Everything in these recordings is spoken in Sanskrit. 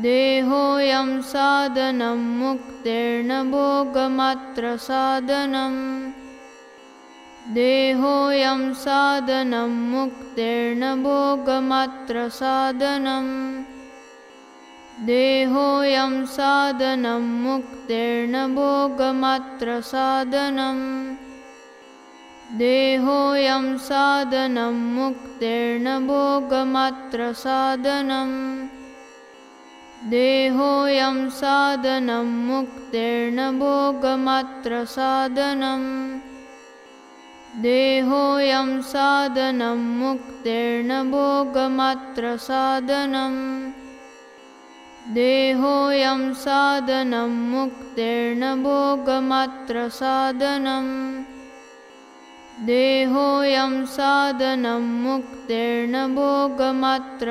देहोऽयं साधनं मुक्तेर्न भोगमात्रसाधनम् देहोऽयं साधनं मुक्तेर्न भोगमात्रसाधनम् देहोऽयं साधनं मुक्तेर्न भोगमात्रसाधनम् देहोऽयं साधनं मुक्तेर्न भोगमात्रसाधनम् देहोऽयं साधनं मुक्तेर्न भोगमात्रसाधनम् देहोऽयं साधनं मुक्तेर्न भोगमात्रसाधनम् देहोऽयं साधनं मुक्तेर्न भोगमात्रसाधनम् देहोऽयं साधनं मुक्तेर्न भोगमात्रसाधनम्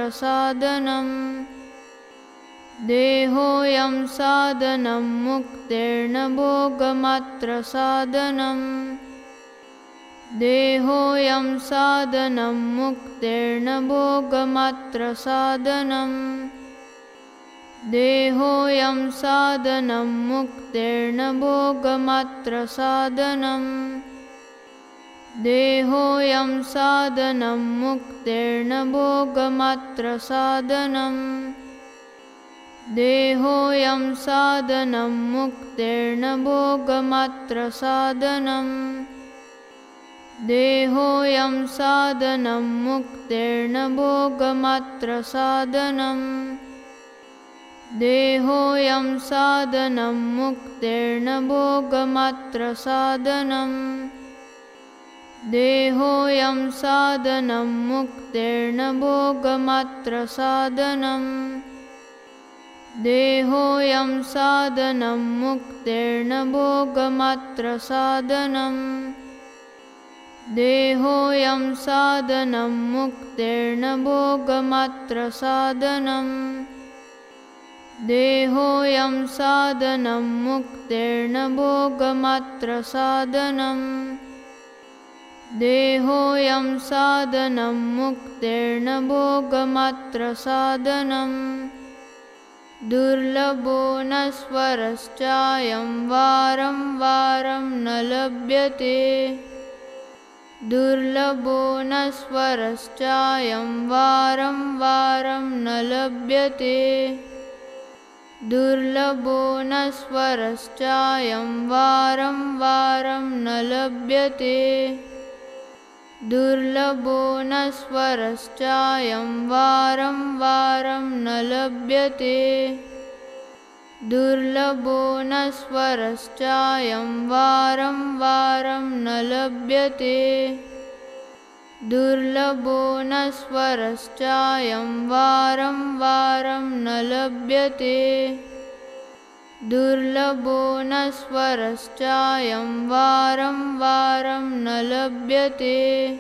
देहोऽयं साधनं मुक्तेर्न भोगमात्रसाधनम् देहोऽयं साधनं मुक्तेर्न भोगमात्रसाधनम् देहोऽयं साधनं मुक्तेर्न भोगमात्रसाधनम् देहोऽयं साधनं मुक्तेर्न भोगमात्रसाधनम् देहोऽयं साधनं मुक्तेर्न भोगमात्रसाधनम् देहोऽयं साधनं मुक्तेर्न भोगमात्रसाधनम् देहोऽयं साधनं मुक्तेर्न भोगमात्रसाधनम् देहोऽयं साधनं मुक्तेर्न भोगमात्रसाधनम् देहोऽयं साधनं मुक्तेर्न भोगमात्रसाधनम् देहोऽयं साधनं मुक्तेर्न भोगमात्रसाधनम् देहोऽयं साधनं मुक्तेर्न भोगमात्रसाधनम् देहोऽयं साधनं मुक्तेर्न भोगमात्रसाधनम् दुर्लभो नस्वरश्चायं वारं वारं न लभ्यते। दुर्लभो नस्वरश्चायं वारं वारं न लभ्यते। दुर्लभो नस्वरश्चायं वारं वारं न लभ्यते दुर्लभो नस्वरश्चायं वारं वारं न लभ्यते। दुर्लभो नस्वरश्चायं वारं वारं न लभ्यते। दुर्लभो नस्वरश्चायं वारं वारं न लभ्यते। दुर्लभो नस्वरश्चायं वारं वारं न लभ्यते।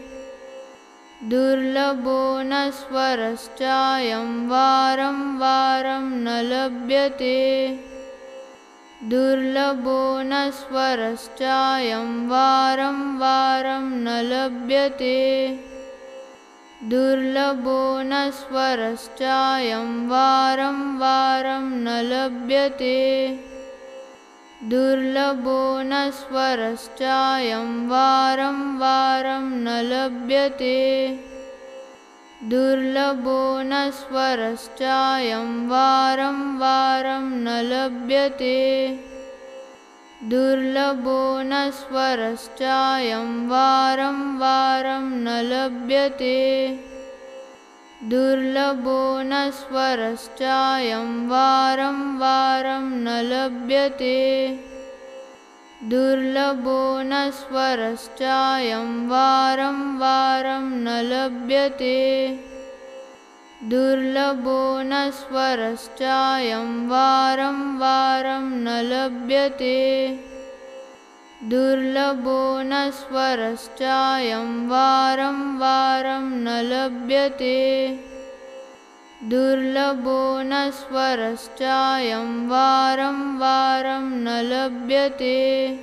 दुर्लभो नस्वरश्चायं वारं वारं न लभ्यते। दुर्लभो नस्वरश्चायं वारं वारं न लभ्यते। दुर्लभो नस्वरश्चायं वारं वारं न लभ्यते दुर्लभो नस्वरश्चायं वारं वारं न लभ्यते। दुर्लभो नस्वरश्चायं वारं वारं न लभ्यते। दुर्लभो नस्वरश्चायं वारं वारं न लभ्यते दुर्लभो नस्वरश्चायं वारं वारं न लभ्यते। दुर्लभो नस्वरश्चायं वारं वारं न लभ्यते। दुर्लभो नस्वरश्चायं वारं वारं न लभ्यते। दुर्लभो नस्वरश्चायं वारं वारं न लभ्यते दुर्लभो नस्वरश्चायं वारं वारं न लभ्यते।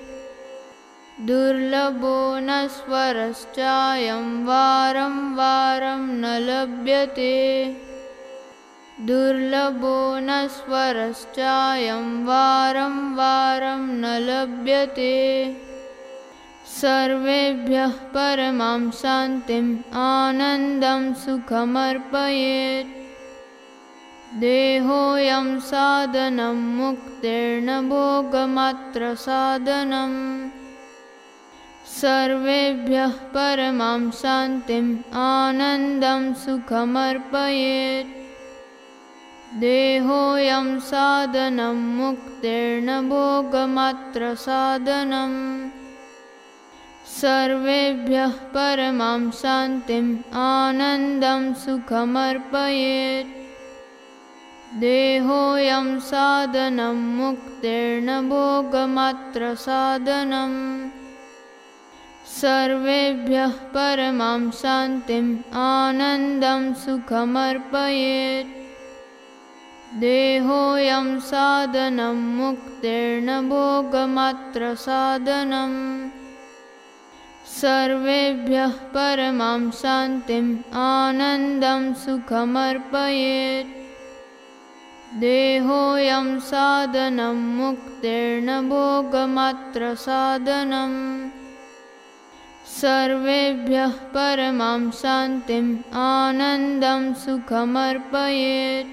दुर्लभो नस्वरश्चायं वारं वारं न लभ्यते। दुर्लभो न स्वरश्चायं वारं वारं न लभ्यते। सर्वेभ्यः परमां शान्तिम् आनन्दं सुखमर्पयेत् देहोऽयं साधनं मुक्तेर्न भोगमात्रसाधनम् सर्वेभ्यः परमां शान्तिम् आनन्दं सुखमर्पयेत्। देहोऽयं साधनं मुक्तेर्न भोगमात्रसाधनम् सर्वेभ्यः परमां शान्तिम् आनन्दं सुखमर्पयेत् देहोऽयं साधनं मुक्तेर्न भोगमात्रसाधनम् सर्वेभ्यः परमां शान्तिम् आनन्दं सुखमर्पयेत्। देहोऽयं साधनं मुक्तेर्न भोगमात्रसाधनम् सर्वेभ्यः परमां शान्तिम् आनन्दं सुखमर्पयेत् देहोऽयं साधनं मुक्तेर्न भोगमात्रसाधनम् सर्वेभ्यः परमां शान्तिम् आनन्दं सुखमर्पयेत्।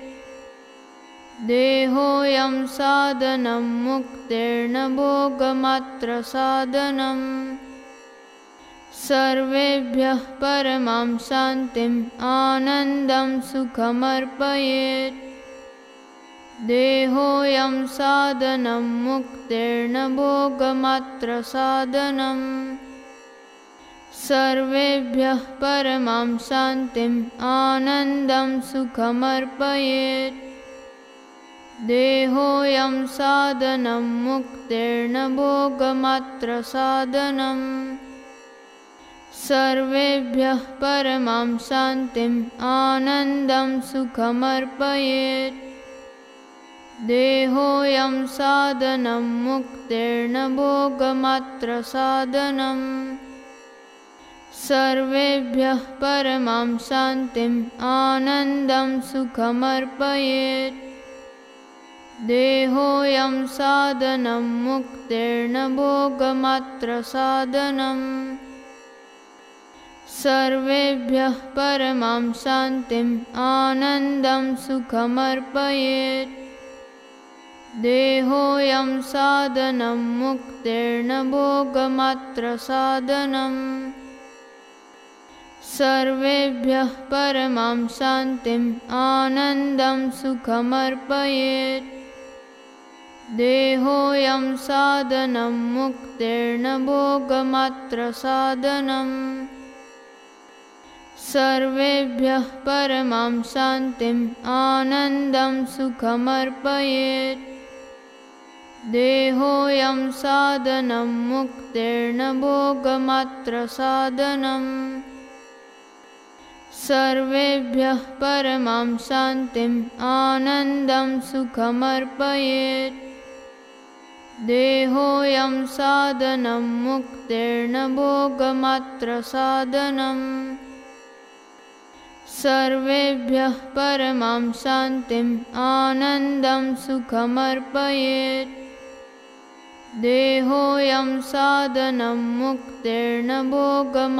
देहोऽयं साधनं मुक्तेर्न भोगमात्रसाधनम् सर्वेभ्यः परमां शान्तिम् आनन्दं सुखमर्पयेत् देहोऽयं साधनं मुक्तेर्न भोगमात्रसाधनम् सर्वेभ्यः परमां शान्तिम् आनन्दं सुखमर्पयेत्। देहोऽयं साधनं मुक्तेर्न भोगमात्रसाधनम् सर्वेभ्यः परमां शान्तिम् आनन्दं सुखमर्पयेत् देहोऽयं साधनं मुक्तेर्न भोगमात्रसाधनम् सर्वेभ्यः परमां शान्तिम् आनन्दं सुखमर्पयेत्। देहोऽयं साधनं मुक्तेर्न भोगमात्रसाधनम् सर्वेभ्यः परमां शान्तिम् आनन्दं सुखमर्पयेत् देहोऽयं साधनं मुक्तेर्न भोगमात्रसाधनम् सर्वेभ्यः परमां शान्तिम् आनन्दं सुखमर्पयेत्। देहोऽयं साधनं मुक्तेर्न भोगमात्रसाधनम् सर्वेभ्यः परमां शान्तिम् आनन्दं सुखमर्पयेत् देहोऽयं साधनं मुक्तेर्न भोगमात्रसाधनम् सर्वेभ्यः परमां शान्तिम् आनन्दं सुखमर्पयेत्। देहोऽयं साधनं मुक्तेर्न भोगमात्रसाधनम् सर्वेभ्यः परमां शान्तिम् आनन्दं सुखमर्पयेत् देहोऽयं साधनं मुक्तेर्न भोगमात्रसाधनम्